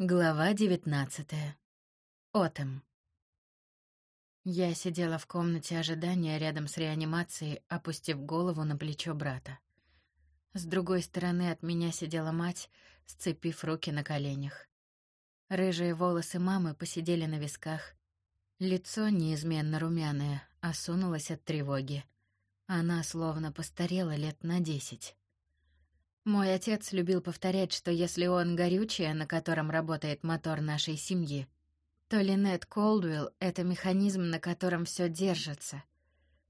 Глава девятнадцатая. Отом. Я сидела в комнате ожидания рядом с реанимацией, опустив голову на плечо брата. С другой стороны от меня сидела мать, сцепив руки на коленях. Рыжие волосы мамы посидели на висках. Лицо неизменно румяное, осунулось от тревоги. Она словно постарела лет на десять. Мой отец любил повторять, что если он горючее, на котором работает мотор нашей семьи, то Линет Колдуэлл — это механизм, на котором все держится.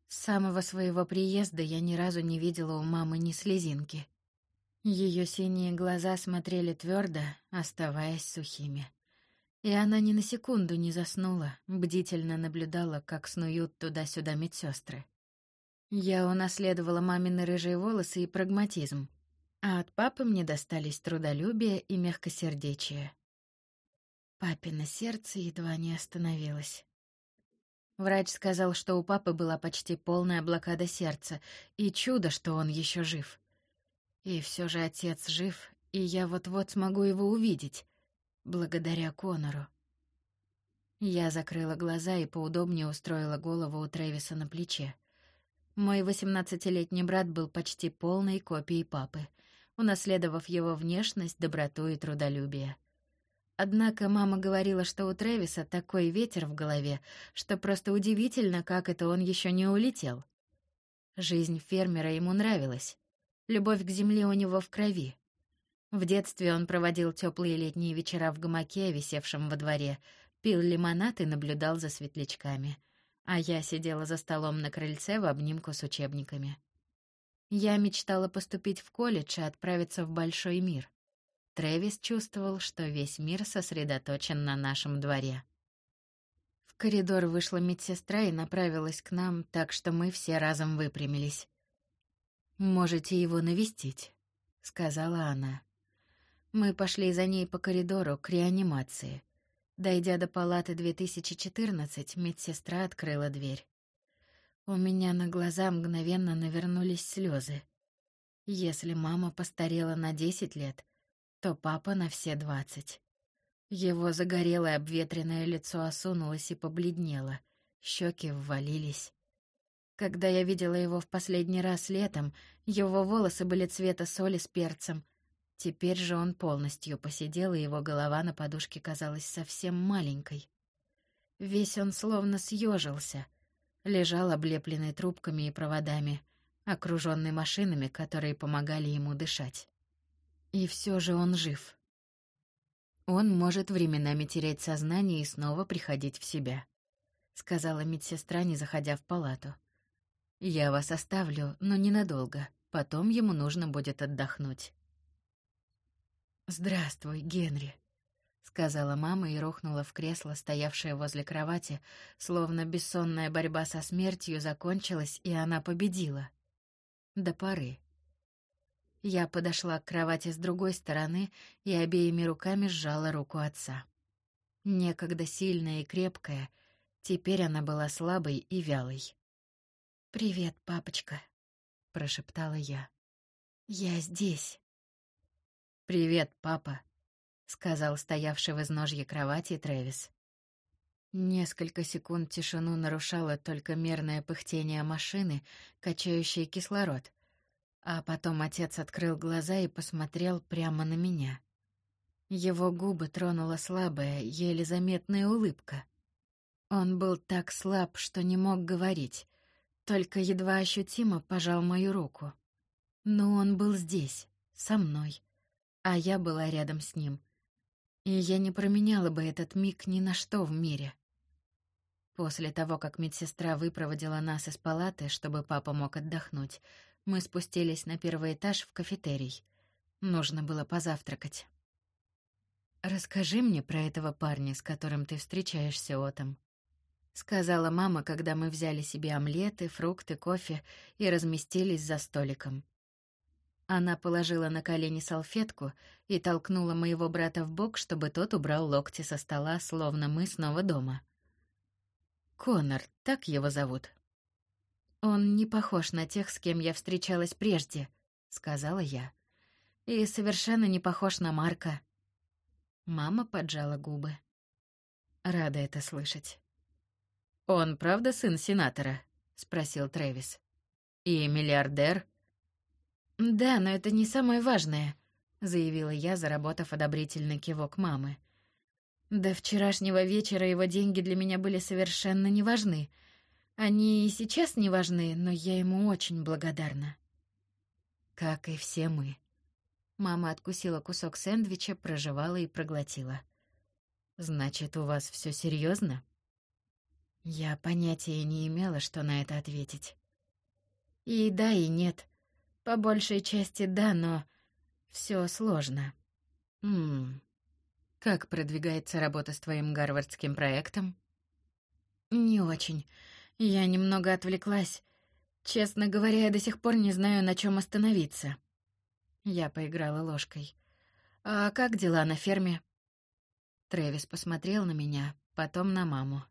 С самого своего приезда я ни разу не видела у мамы ни слезинки. Ее синие глаза смотрели твердо, оставаясь сухими. И она ни на секунду не заснула, бдительно наблюдала, как снуют туда-сюда медсестры. Я унаследовала мамины рыжие волосы и прагматизм. А от папы мне достались трудолюбие и мягкосердечие. Папино сердце едва не остановилось. Врач сказал, что у папы была почти полная блокада сердца, и чудо, что он еще жив. И все же отец жив, и я вот-вот смогу его увидеть, благодаря Конору. Я закрыла глаза и поудобнее устроила голову у Трэвиса на плече. Мой восемнадцатилетний брат был почти полной копией папы — унаследовав его внешность, доброту и трудолюбие. Однако мама говорила, что у Трэвиса такой ветер в голове, что просто удивительно, как это он еще не улетел. Жизнь фермера ему нравилась. Любовь к земле у него в крови. В детстве он проводил теплые летние вечера в гамаке, висевшем во дворе, пил лимонад и наблюдал за светлячками. А я сидела за столом на крыльце в обнимку с учебниками. Я мечтала поступить в колледж и отправиться в большой мир. Трэвис чувствовал, что весь мир сосредоточен на нашем дворе. В коридор вышла медсестра и направилась к нам, так что мы все разом выпрямились. «Можете его навестить», — сказала она. Мы пошли за ней по коридору к реанимации. Дойдя до палаты 2014, медсестра открыла дверь. У меня на глаза мгновенно навернулись слезы. Если мама постарела на десять лет, то папа на все двадцать. Его загорелое обветренное лицо осунулось и побледнело, щеки ввалились. Когда я видела его в последний раз летом, его волосы были цвета соли с перцем. Теперь же он полностью посидел, и его голова на подушке казалась совсем маленькой. Весь он словно съежился — лежал облепленный трубками и проводами, окруженный машинами, которые помогали ему дышать. И все же он жив. Он может временами терять сознание и снова приходить в себя, сказала медсестра, не заходя в палату. Я вас оставлю, но ненадолго. Потом ему нужно будет отдохнуть. Здравствуй, Генри, сказала мама и рухнула в кресло, стоявшее возле кровати, словно бессонная борьба со смертью закончилась, и она победила. До поры. Я подошла к кровати с другой стороны и обеими руками сжала руку отца. Некогда сильная и крепкая, теперь она была слабой и вялой. «Привет, папочка», — прошептала я. «Я здесь». «Привет, папа», сказал стоявший в изножье кровати Трэвис. Несколько секунд тишину нарушало только мерное пыхтение машины, качающей кислород. А потом отец открыл глаза и посмотрел прямо на меня. Его губы тронула слабая, еле заметная улыбка. Он был так слаб, что не мог говорить, только едва ощутимо пожал мою руку. Но он был здесь, со мной, а я была рядом с ним — и я не променяла бы этот миг ни на что в мире. После того, как медсестра выпроводила нас из палаты, чтобы папа мог отдохнуть, мы спустились на первый этаж в кафетерий. Нужно было позавтракать. «Расскажи мне про этого парня, с которым ты встречаешься, Отом», — сказала мама, когда мы взяли себе омлеты, фрукты, кофе и разместились за столиком. Она положила на колени салфетку и толкнула моего брата в бок, чтобы тот убрал локти со стола, словно мы снова дома. Конор, так его зовут. Он не похож на тех, с кем я встречалась прежде, сказала я. И совершенно не похож на Марка. Мама поджала губы. Рада это слышать. Он правда сын сенатора? спросил Трэвис. И миллиардер? Да, но это не самое важное, заявила я, заработав одобрительный кивок мамы. До вчерашнего вечера его деньги для меня были совершенно не важны. Они и сейчас не важны, но я ему очень благодарна. Как и все мы. Мама откусила кусок сэндвича, прожевала и проглотила. Значит, у вас все серьезно? Я понятия не имела, что на это ответить. И да, и нет. По большей части да, но все сложно. Хм. Как продвигается работа с твоим гарвардским проектом? Не очень. Я немного отвлеклась. Честно говоря, я до сих пор не знаю, на чем остановиться. Я поиграла ложкой. А как дела на ферме? Трэвис посмотрел на меня, потом на маму.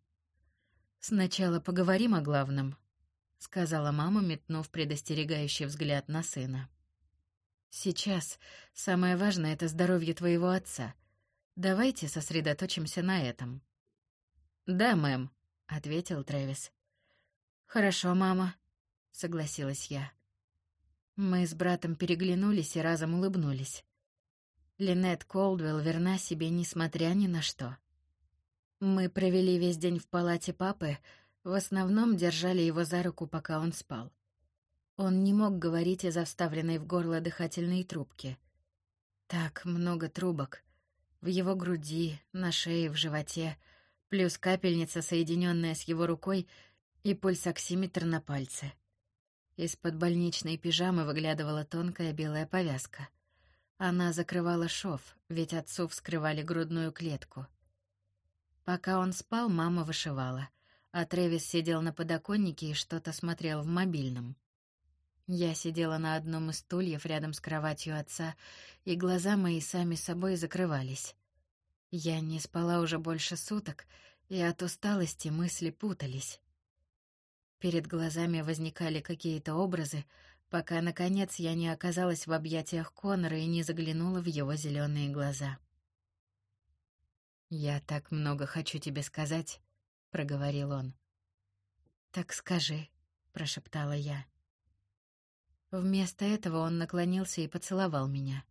Сначала поговорим о главном, сказала мама, метнув предостерегающий взгляд на сына. Сейчас самое важное это здоровье твоего отца. Давайте сосредоточимся на этом. Да, мэм, ответил Трэвис. Хорошо, мама, согласилась я. Мы с братом переглянулись и разом улыбнулись. Линет Колдвелл верна себе несмотря ни на что. Мы провели весь день в палате папы, в основном держали его за руку, пока он спал. Он не мог говорить из-за вставленной в горло дыхательной трубки. Так много трубок. В его груди, на шее, в животе, плюс капельница, соединенная с его рукой, и пульсоксиметр на пальце. Из-под больничной пижамы выглядывала тонкая белая повязка. Она закрывала шов, ведь отцу вскрывали грудную клетку. Пока он спал, мама вышивала, а Тревис сидел на подоконнике и что-то смотрел в мобильном. Я сидела на одном из стульев рядом с кроватью отца, и глаза мои сами собой закрывались. Я не спала уже больше суток, и от усталости мысли путались. Перед глазами возникали какие-то образы, пока наконец я не оказалась в объятиях Конора и не заглянула в его зеленые глаза. Я так много хочу тебе сказать, проговорил он. Так скажи, прошептала я. Вместо этого он наклонился и поцеловал меня.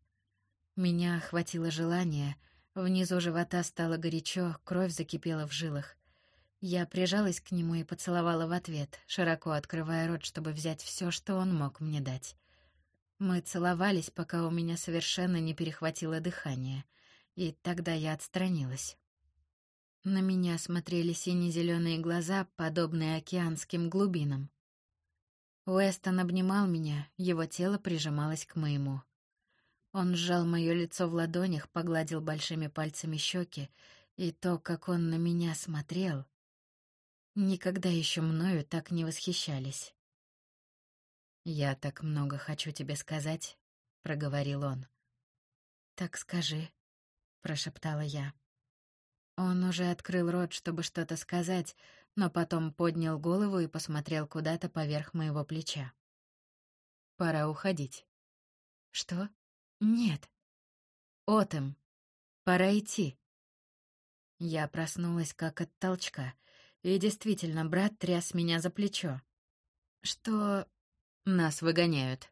Меня охватило желание, внизу живота стало горячо, кровь закипела в жилах. Я прижалась к нему и поцеловала в ответ, широко открывая рот, чтобы взять все, что он мог мне дать. Мы целовались, пока у меня совершенно не перехватило дыхание, и тогда я отстранилась. На меня смотрели сине-зеленые глаза, подобные океанским глубинам. Уэстон обнимал меня, его тело прижималось к моему. Он сжал мое лицо в ладонях, погладил большими пальцами щеки, и то, как он на меня смотрел, Никогда еще мною так не восхищались. «Я так много хочу тебе сказать», — проговорил он. «Так скажи», — прошептала я. Он уже открыл рот, чтобы что-то сказать, но потом поднял голову и посмотрел куда-то поверх моего плеча. «Пора уходить». «Что? Нет». «Отем, пора идти». Я проснулась как от толчка — и действительно, брат тряс меня за плечо. Что... Нас выгоняют.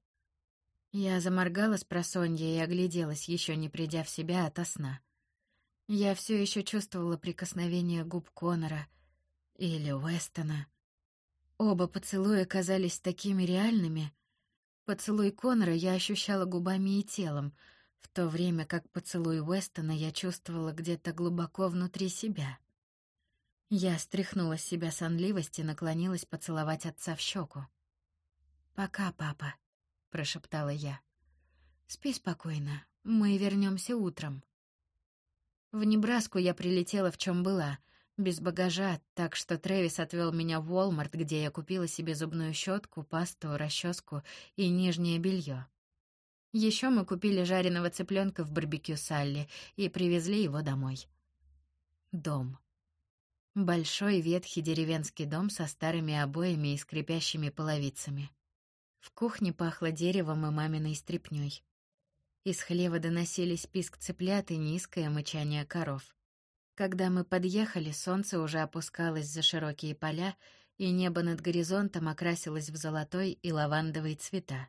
Я заморгала с просонья и огляделась, еще не придя в себя ото сна. Я все еще чувствовала прикосновение губ Конора или Уэстона. Оба поцелуя казались такими реальными. Поцелуй Конора я ощущала губами и телом, в то время как поцелуй Уэстона я чувствовала где-то глубоко внутри себя. Я стряхнула с себя сонливость и наклонилась поцеловать отца в щеку. «Пока, папа», — прошептала я. «Спи спокойно, мы вернемся утром». В Небраску я прилетела в чем была, без багажа, так что Трэвис отвел меня в Walmart, где я купила себе зубную щетку, пасту, расческу и нижнее белье. Еще мы купили жареного цыпленка в барбекю Салли и привезли его домой. Дом. Большой ветхий деревенский дом со старыми обоями и скрипящими половицами. В кухне пахло деревом и маминой стряпнёй. Из хлева доносились писк цыплят и низкое мычание коров. Когда мы подъехали, солнце уже опускалось за широкие поля, и небо над горизонтом окрасилось в золотой и лавандовый цвета.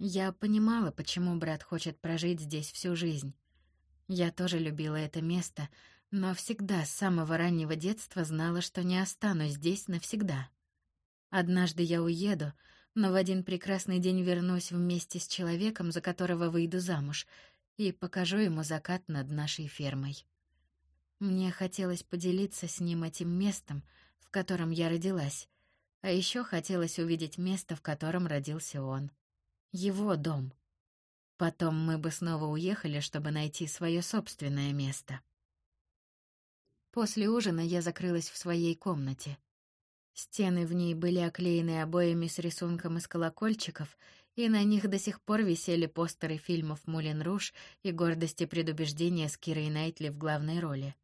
Я понимала, почему брат хочет прожить здесь всю жизнь. Я тоже любила это место, но всегда с самого раннего детства знала, что не останусь здесь навсегда. Однажды я уеду, но в один прекрасный день вернусь вместе с человеком, за которого выйду замуж, и покажу ему закат над нашей фермой. Мне хотелось поделиться с ним этим местом, в котором я родилась, а еще хотелось увидеть место, в котором родился он. Его дом. Потом мы бы снова уехали, чтобы найти свое собственное место. После ужина я закрылась в своей комнате. Стены в ней были оклеены обоями с рисунком из колокольчиков, и на них до сих пор висели постеры фильмов «Мулен Руж» и «Гордость и предубеждение» с Кирой Найтли в главной роли.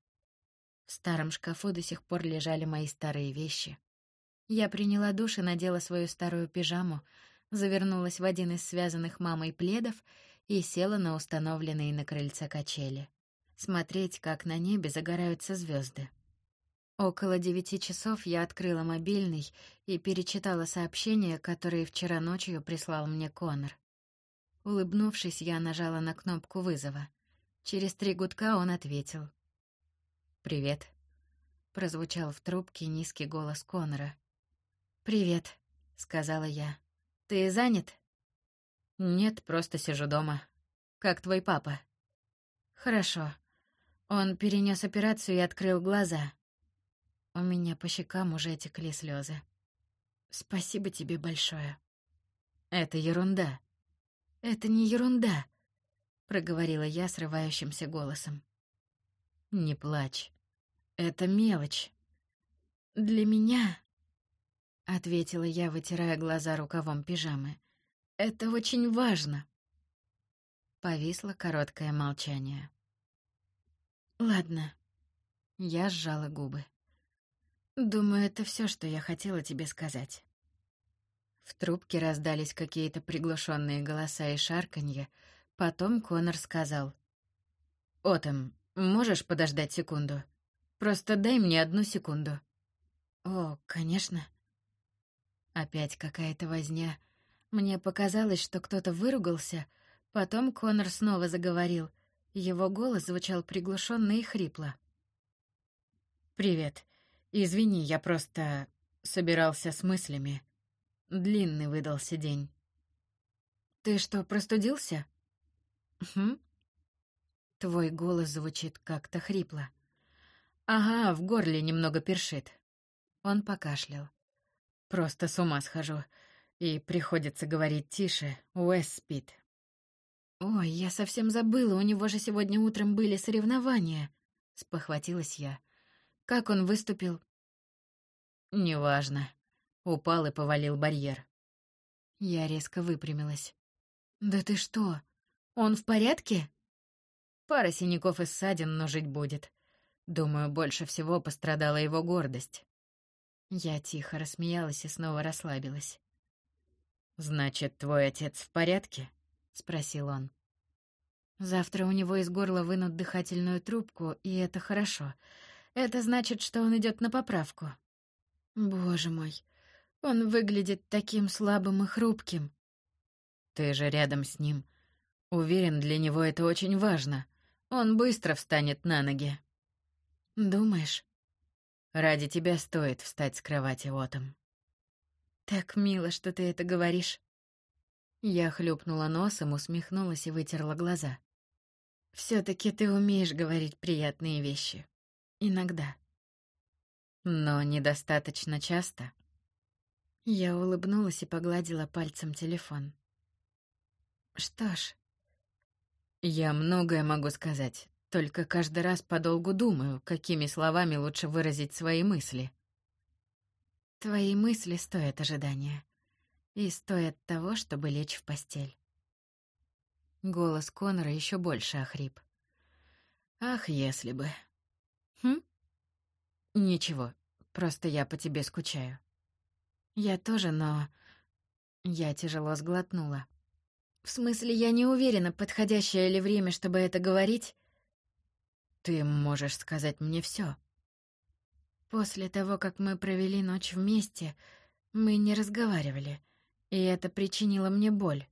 В старом шкафу до сих пор лежали мои старые вещи. Я приняла душ и надела свою старую пижаму, завернулась в один из связанных мамой пледов и села на установленные на крыльце качели. Смотреть, как на небе загораются звезды. Около девяти часов я открыла мобильный и перечитала сообщение, которое вчера ночью прислал мне Конор. Улыбнувшись, я нажала на кнопку вызова. Через три гудка он ответил. «Привет», — прозвучал в трубке низкий голос Конора. «Привет», — сказала я. «Ты занят?» «Нет, просто сижу дома. Как твой папа?» «Хорошо. Он перенес операцию и открыл глаза. У меня по щекам уже текли слезы. Спасибо тебе большое. Это ерунда. Это не ерунда, проговорила я срывающимся голосом. Не плачь. Это мелочь. Для меня, ответила я, вытирая глаза рукавом пижамы. Это очень важно. Повисло короткое молчание. Ладно. Я сжала губы. Думаю, это все, что я хотела тебе сказать. В трубке раздались какие-то приглушенные голоса и шарканье. Потом Конор сказал: "Отом, можешь подождать секунду? Просто дай мне одну секунду". "О, конечно". Опять какая-то возня. Мне показалось, что кто-то выругался. Потом Конор снова заговорил. Его голос звучал приглушенно и хрипло. "Привет. Извини, я просто собирался с мыслями. Длинный выдался день. Ты что, простудился? Хм? Твой голос звучит как-то хрипло. Ага, в горле немного першит. Он покашлял. Просто с ума схожу. И приходится говорить тише. Уэс спит. Ой, я совсем забыла, у него же сегодня утром были соревнования. Спохватилась я. Как он выступил? Неважно. Упал и повалил барьер. Я резко выпрямилась. Да ты что? Он в порядке? Пара синяков и ссадин, но жить будет. Думаю, больше всего пострадала его гордость. Я тихо рассмеялась и снова расслабилась. Значит, твой отец в порядке? спросил он. Завтра у него из горла вынут дыхательную трубку, и это хорошо. Это значит, что он идет на поправку. Боже мой, он выглядит таким слабым и хрупким. Ты же рядом с ним. Уверен, для него это очень важно. Он быстро встанет на ноги. Думаешь? Ради тебя стоит встать с кровати, Отом. Так мило, что ты это говоришь. Я хлюпнула носом, усмехнулась и вытерла глаза. все таки ты умеешь говорить приятные вещи. Иногда. Но недостаточно часто. Я улыбнулась и погладила пальцем телефон. Что ж, я многое могу сказать, только каждый раз подолгу думаю, какими словами лучше выразить свои мысли. Твои мысли стоят ожидания и стоят того, чтобы лечь в постель. Голос Конора еще больше охрип. Ах, если бы. Хм? Ничего, просто я по тебе скучаю. Я тоже, но... Я тяжело сглотнула. В смысле, я не уверена, подходящее ли время, чтобы это говорить. Ты можешь сказать мне все. После того, как мы провели ночь вместе, мы не разговаривали, и это причинило мне боль.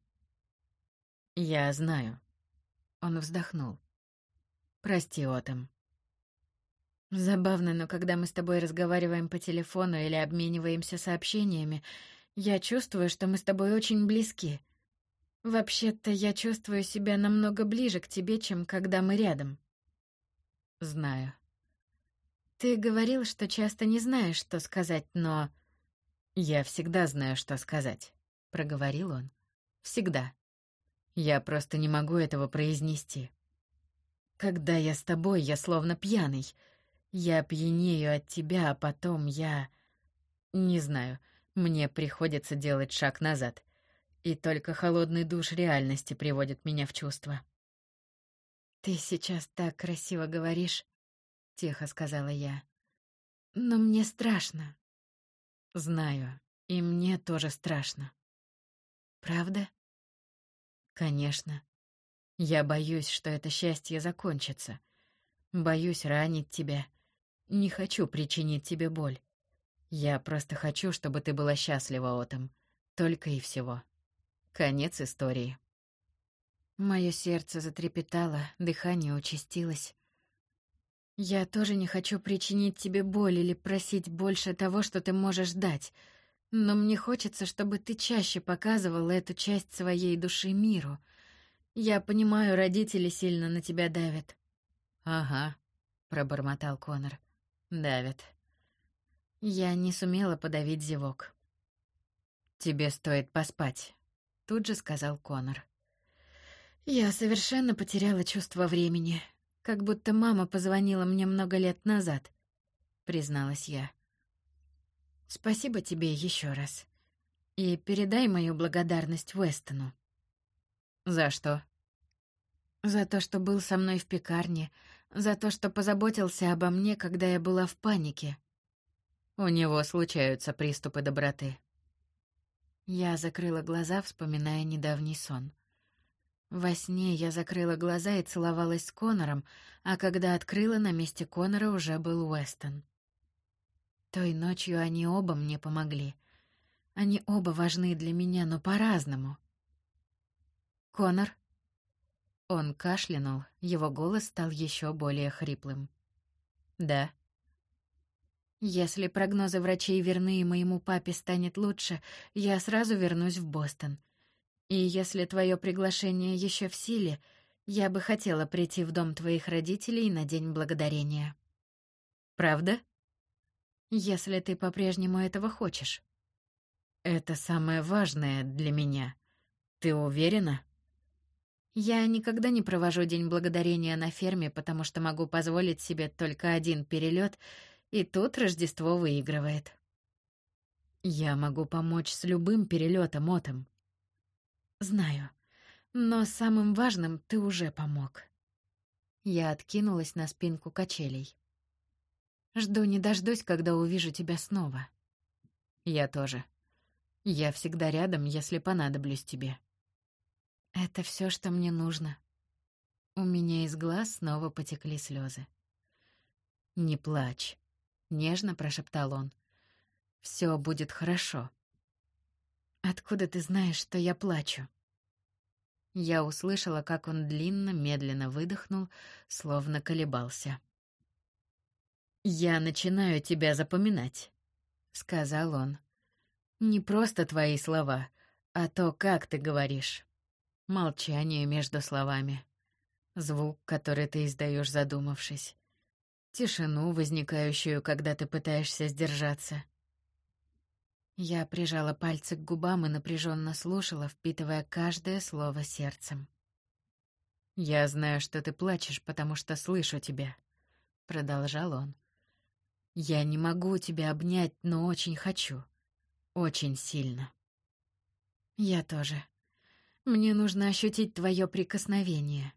Я знаю. Он вздохнул. Прости, Отом. Забавно, но когда мы с тобой разговариваем по телефону или обмениваемся сообщениями, я чувствую, что мы с тобой очень близки. Вообще-то я чувствую себя намного ближе к тебе, чем когда мы рядом. Знаю. Ты говорил, что часто не знаешь, что сказать, но я всегда знаю, что сказать, проговорил он. Всегда. Я просто не могу этого произнести. Когда я с тобой, я словно пьяный. Я пьянею от тебя, а потом я... Не знаю, мне приходится делать шаг назад. И только холодный душ реальности приводит меня в чувство. «Ты сейчас так красиво говоришь», — тихо сказала я. «Но мне страшно». «Знаю, и мне тоже страшно». «Правда?» «Конечно. Я боюсь, что это счастье закончится. Боюсь ранить тебя, не хочу причинить тебе боль. Я просто хочу, чтобы ты была счастлива, Отом. Только и всего. Конец истории. Мое сердце затрепетало, дыхание участилось. Я тоже не хочу причинить тебе боль или просить больше того, что ты можешь дать. Но мне хочется, чтобы ты чаще показывал эту часть своей души миру. Я понимаю, родители сильно на тебя давят. Ага, пробормотал Конор. Давит. Я не сумела подавить зевок. Тебе стоит поспать, тут же сказал Конор. Я совершенно потеряла чувство времени, как будто мама позвонила мне много лет назад, призналась я. Спасибо тебе еще раз. И передай мою благодарность Уэстону. За что? За то, что был со мной в пекарне, за то, что позаботился обо мне, когда я была в панике. У него случаются приступы доброты. Я закрыла глаза, вспоминая недавний сон. Во сне я закрыла глаза и целовалась с Конором, а когда открыла, на месте Конора уже был Уэстон. Той ночью они оба мне помогли. Они оба важны для меня, но по-разному. Конор, он кашлянул, его голос стал еще более хриплым. Да. Если прогнозы врачей верны и моему папе станет лучше, я сразу вернусь в Бостон. И если твое приглашение еще в силе, я бы хотела прийти в дом твоих родителей на День Благодарения. Правда? Если ты по-прежнему этого хочешь. Это самое важное для меня. Ты уверена? Я никогда не провожу День Благодарения на ферме, потому что могу позволить себе только один перелет, и тут Рождество выигрывает. Я могу помочь с любым перелетом, Отом. Знаю, но самым важным ты уже помог. Я откинулась на спинку качелей. Жду не дождусь, когда увижу тебя снова. Я тоже. Я всегда рядом, если понадоблюсь тебе. Это все, что мне нужно. У меня из глаз снова потекли слезы. Не плачь, нежно прошептал он. Все будет хорошо. Откуда ты знаешь, что я плачу? Я услышала, как он длинно, медленно выдохнул, словно колебался. Я начинаю тебя запоминать, сказал он. Не просто твои слова, а то, как ты говоришь. Молчание между словами. Звук, который ты издаешь, задумавшись. Тишину, возникающую, когда ты пытаешься сдержаться. Я прижала пальцы к губам и напряженно слушала, впитывая каждое слово сердцем. Я знаю, что ты плачешь, потому что слышу тебя, продолжал он. Я не могу тебя обнять, но очень хочу. Очень сильно. Я тоже. Мне нужно ощутить твое прикосновение.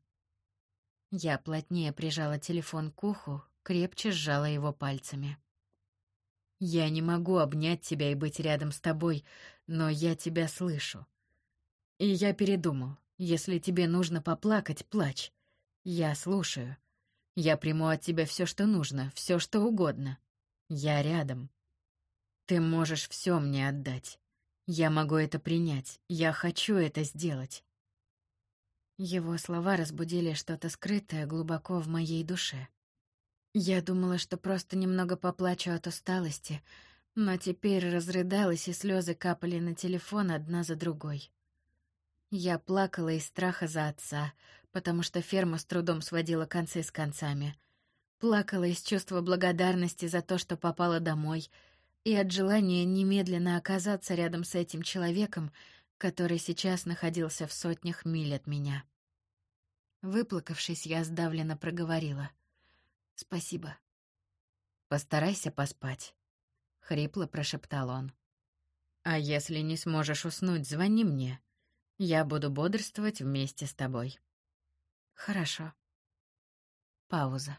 Я плотнее прижала телефон к уху, крепче сжала его пальцами. Я не могу обнять тебя и быть рядом с тобой, но я тебя слышу. И я передумал. Если тебе нужно поплакать, плачь. Я слушаю. Я приму от тебя все, что нужно, все, что угодно. Я рядом. Ты можешь все мне отдать. Я могу это принять. Я хочу это сделать. Его слова разбудили что-то скрытое глубоко в моей душе. Я думала, что просто немного поплачу от усталости, но теперь разрыдалась, и слезы капали на телефон одна за другой. Я плакала из страха за отца, потому что ферма с трудом сводила концы с концами. Плакала из чувства благодарности за то, что попала домой, и от желания немедленно оказаться рядом с этим человеком, который сейчас находился в сотнях миль от меня. Выплакавшись, я сдавленно проговорила: "Спасибо. Постарайся поспать", хрипло прошептал он. "А если не сможешь уснуть, звони мне. Я буду бодрствовать вместе с тобой". "Хорошо". Пауза.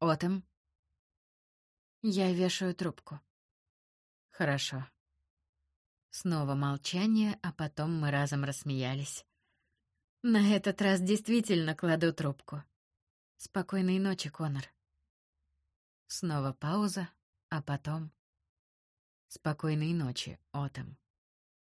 Отом. Я вешаю трубку. Хорошо. Снова молчание, а потом мы разом рассмеялись. На этот раз действительно кладу трубку. Спокойной ночи, Конор. Снова пауза, а потом... Спокойной ночи, Отом.